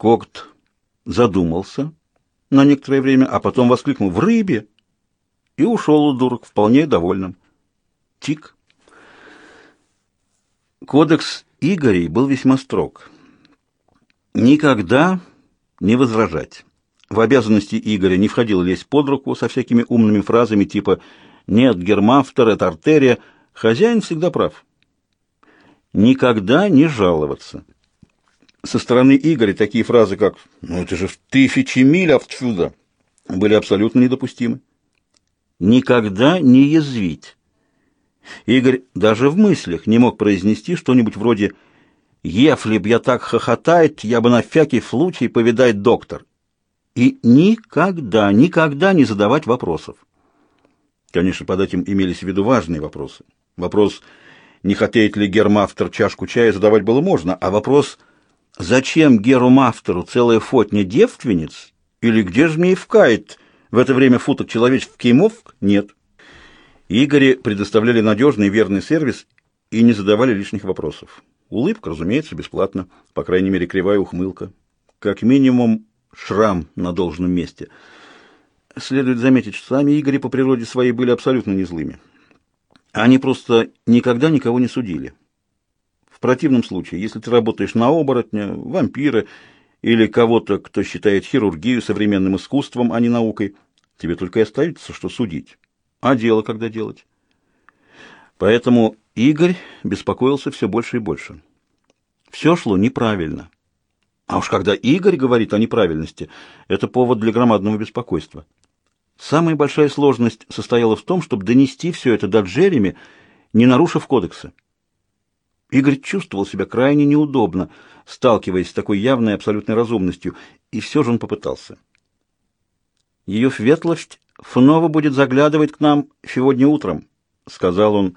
Когт задумался на некоторое время, а потом воскликнул «В рыбе!» и ушел у дурок вполне довольным. Тик. Кодекс Игорей был весьма строг. Никогда не возражать. В обязанности Игоря не входило лезть под руку со всякими умными фразами типа «нет, гермафтер, это артерия». Хозяин всегда прав. Никогда не жаловаться. Со стороны Игоря такие фразы, как «ну это же в тысячи миль отсюда» были абсолютно недопустимы. Никогда не язвить. Игорь даже в мыслях не мог произнести что-нибудь вроде «Если б я так хохотает, я бы на всякий случай повидать доктор». И никогда, никогда не задавать вопросов. Конечно, под этим имелись в виду важные вопросы. Вопрос, не хотеет ли Гермафтер чашку чая, задавать было можно, а вопрос, зачем Геру Мафтеру целая фотня девственниц, или где же мне вкает в это время футок человечеств кеймов, нет. Игоре предоставляли надежный и верный сервис и не задавали лишних вопросов. Улыбка, разумеется, бесплатно, по крайней мере, кривая ухмылка. Как минимум, шрам на должном месте. Следует заметить, что сами Игори по природе своей были абсолютно не злыми. Они просто никогда никого не судили. В противном случае, если ты работаешь на оборотня, вампира или кого-то, кто считает хирургию современным искусством, а не наукой, тебе только и остается, что судить. А дело когда делать? Поэтому Игорь беспокоился все больше и больше. Все шло неправильно. А уж когда Игорь говорит о неправильности, это повод для громадного беспокойства. Самая большая сложность состояла в том, чтобы донести все это до Джереми, не нарушив кодекса. Игорь чувствовал себя крайне неудобно, сталкиваясь с такой явной абсолютной разумностью, и все же он попытался. Ее светлость снова будет заглядывать к нам сегодня утром, сказал он,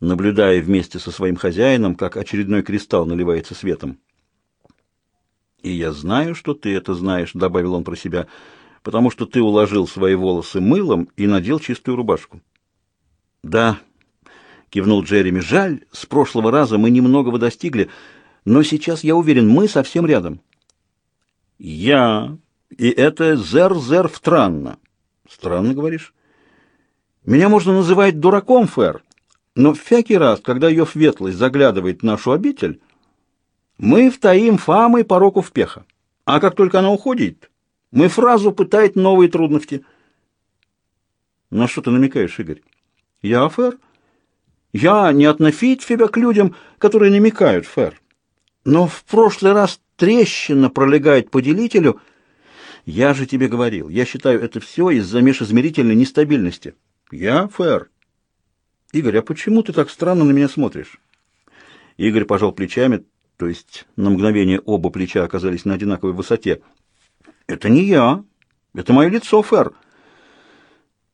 наблюдая вместе со своим хозяином, как очередной кристалл наливается светом. И я знаю, что ты это знаешь, добавил он про себя, потому что ты уложил свои волосы мылом и надел чистую рубашку. Да, кивнул Джереми. Жаль, с прошлого раза мы немногого достигли, но сейчас я уверен, мы совсем рядом. Я и это зер-зер странно. Странно, говоришь? Меня можно называть дураком, Фэр, но всякий раз, когда ее светлость заглядывает в нашу обитель, мы втаим фамой пороку в пеха. А как только она уходит, мы фразу пытает новые трудности. На что ты намекаешь, Игорь? Я, Фэр? Я не относить себя к людям, которые намекают, Фэр. Но в прошлый раз трещина пролегает по делителю — я же тебе говорил, я считаю это все из-за межизмерительной нестабильности. Я фэр. Игорь, а почему ты так странно на меня смотришь? Игорь пожал плечами, то есть на мгновение оба плеча оказались на одинаковой высоте. Это не я. Это мое лицо, фэр.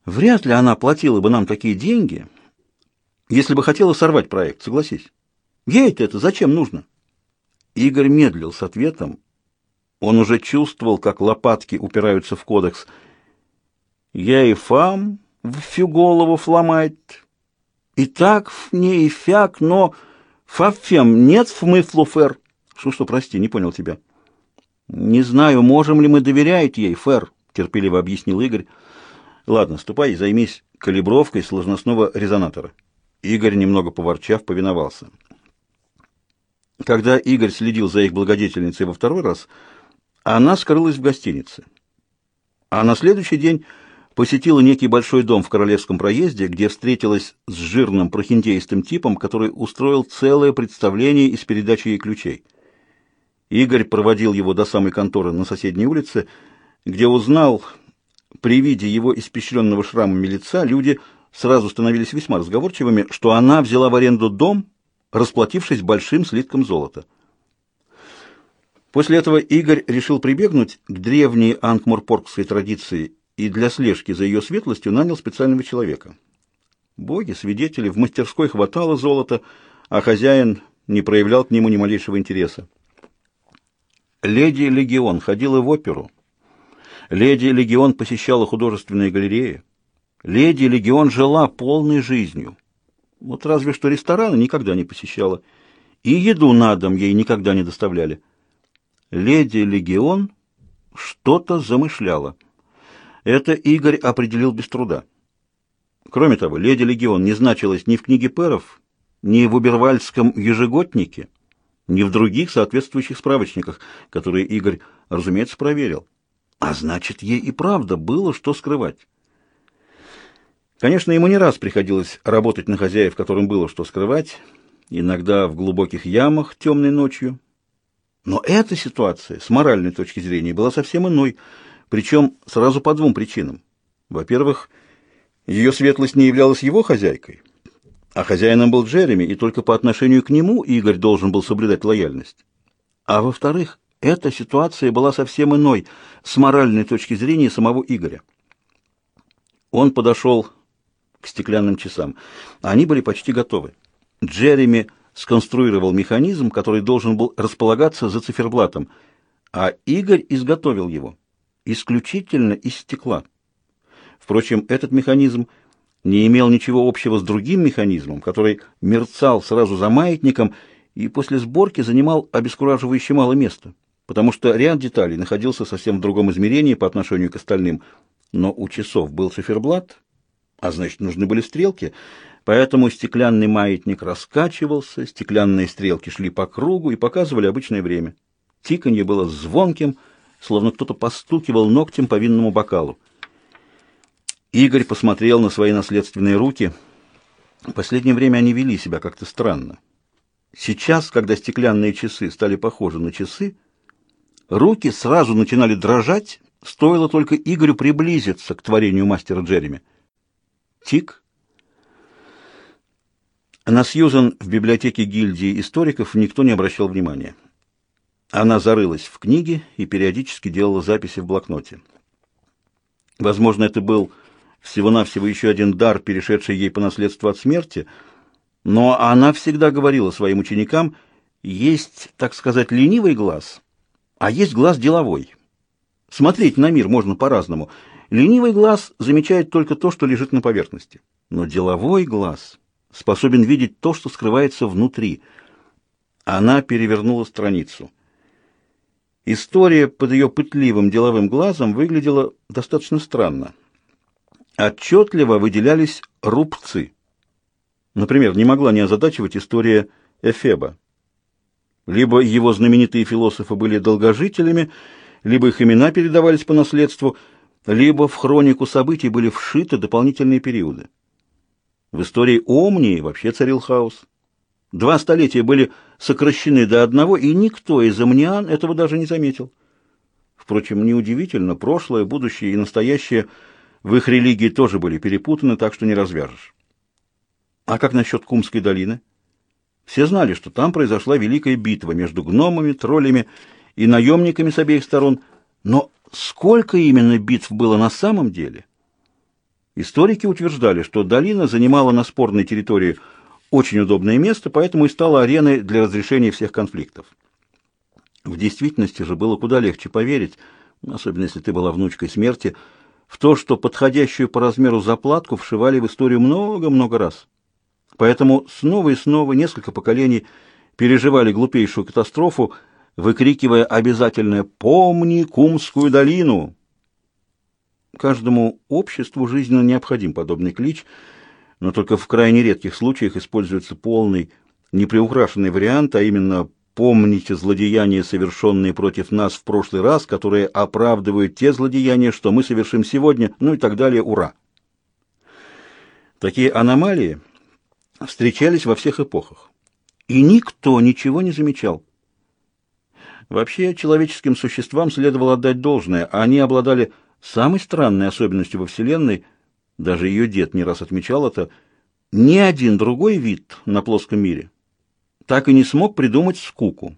Вряд ли она платила бы нам такие деньги, если бы хотела сорвать проект, согласись. Ей-то это зачем нужно? Игорь медлил с ответом, он уже чувствовал, как лопатки упираются в кодекс. «Я и фам в всю голову фломает. И так в ней и фяк, но фафем нет в смыслу фэр». «Что-что, прости, не понял тебя». «Не знаю, можем ли мы доверять ей, фэр», — терпеливо объяснил Игорь. «Ладно, ступай и займись калибровкой сложностного резонатора». Игорь, немного поворчав, повиновался. Когда Игорь следил за их благодетельницей во второй раз, — она скрылась в гостинице. А на следующий день посетила некий большой дом в Королевском проезде, где встретилась с жирным прохиндеистым типом, который устроил целое представление из передачи ей ключей. Игорь проводил его до самой конторы на соседней улице, где узнал, при виде его испещренного шрамами лица, люди сразу становились весьма разговорчивыми, что она взяла в аренду дом, расплатившись большим слитком золота. После этого Игорь решил прибегнуть к древней анкмурпоргской традиции и для слежки за ее светлостью нанял специального человека. Боги, свидетели, в мастерской хватало золота, а хозяин не проявлял к нему ни малейшего интереса. Леди Легион ходила в оперу. Леди Легион посещала художественные галереи. Леди Легион жила полной жизнью. Вот разве что рестораны никогда не посещала. И еду на дом ей никогда не доставляли. Леди Легион что-то замышляла. Это Игорь определил без труда. Кроме того, леди Легион не значилась ни в книге Перов, ни в Убервальском ежегоднике, ни в других соответствующих справочниках, которые Игорь, разумеется, проверил. А значит, ей и правда было что скрывать. Конечно, ему не раз приходилось работать на хозяев, которым было что скрывать, иногда в глубоких ямах темной ночью. Но эта ситуация с моральной точки зрения была совсем иной, причем сразу по двум причинам. Во-первых, ее светлость не являлась его хозяйкой, а хозяином был Джереми, и только по отношению к нему Игорь должен был соблюдать лояльность. А во-вторых, эта ситуация была совсем иной с моральной точки зрения самого Игоря. Он подошел к стеклянным часам. Они были почти готовы. Джереми сконструировал механизм, который должен был располагаться за циферблатом, а Игорь изготовил его исключительно из стекла. Впрочем, этот механизм не имел ничего общего с другим механизмом, который мерцал сразу за маятником и после сборки занимал обескураживающе мало места, потому что ряд деталей находился совсем в другом измерении по отношению к остальным, но у часов был циферблат, а значит, нужны были стрелки, поэтому стеклянный маятник раскачивался, стеклянные стрелки шли по кругу и показывали обычное время. Тиканье было звонким, словно кто-то постукивал ногтем по винному бокалу. Игорь посмотрел на свои наследственные руки. В последнее время они вели себя как-то странно. Сейчас, когда стеклянные часы стали похожи на часы, руки сразу начинали дрожать, стоило только Игорю приблизиться к творению мастера Джереми. Тик. На Сьюзан в библиотеке гильдии историков никто не обращал внимания. Она зарылась в книги и периодически делала записи в блокноте. Возможно, это был всего-навсего еще один дар, перешедший ей по наследству от смерти, но она всегда говорила своим ученикам, есть, так сказать, ленивый глаз, а есть глаз деловой. Смотреть на мир можно по-разному – Ленивый глаз замечает только то, что лежит на поверхности, но деловой глаз способен видеть то, что скрывается внутри. Она перевернула страницу. История под ее пытливым деловым глазом выглядела достаточно странно. Отчетливо выделялись рубцы. Например, не могла не озадачивать история Эфеба. Либо его знаменитые философы были долгожителями, либо их имена передавались по наследству – либо в хронику событий были вшиты дополнительные периоды. В истории Омнии вообще царил хаос. Два столетия были сокращены до одного, и никто из омниан этого даже не заметил. Впрочем, неудивительно, прошлое, будущее и настоящее в их религии тоже были перепутаны, так что не развяжешь. А как насчет Кумской долины? Все знали, что там произошла великая битва между гномами, троллями и наемниками с обеих сторон, но Сколько именно битв было на самом деле? Историки утверждали, что долина занимала на спорной территории очень удобное место, поэтому и стала ареной для разрешения всех конфликтов. В действительности же было куда легче поверить, особенно если ты была внучкой смерти, в то, что подходящую по размеру заплатку вшивали в историю много-много раз. Поэтому снова и снова несколько поколений переживали глупейшую катастрофу, выкрикивая обязательное «Помни Кумскую долину!». Каждому обществу жизненно необходим подобный клич, но только в крайне редких случаях используется полный, неприукрашенный вариант, а именно «Помните злодеяния, совершенные против нас в прошлый раз, которые оправдывают те злодеяния, что мы совершим сегодня», ну и так далее, ура! Такие аномалии встречались во всех эпохах, и никто ничего не замечал. Вообще, человеческим существам следовало отдать должное, они обладали самой странной особенностью во Вселенной, даже ее дед не раз отмечал это, ни один другой вид на плоском мире так и не смог придумать скуку.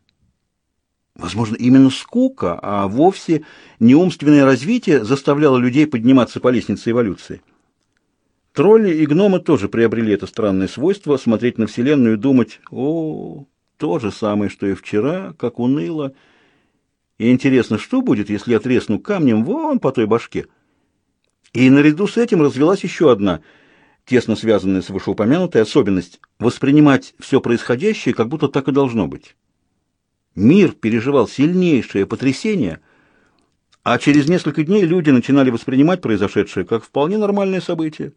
Возможно, именно скука, а вовсе не умственное развитие заставляло людей подниматься по лестнице эволюции. Тролли и гномы тоже приобрели это странное свойство смотреть на Вселенную и думать «О, то же самое, что и вчера, как уныло. И интересно, что будет, если я тресну камнем вон по той башке? И наряду с этим развелась еще одна, тесно связанная с вышеупомянутой особенность – воспринимать все происходящее, как будто так и должно быть. Мир переживал сильнейшее потрясение, а через несколько дней люди начинали воспринимать произошедшее как вполне нормальное событие.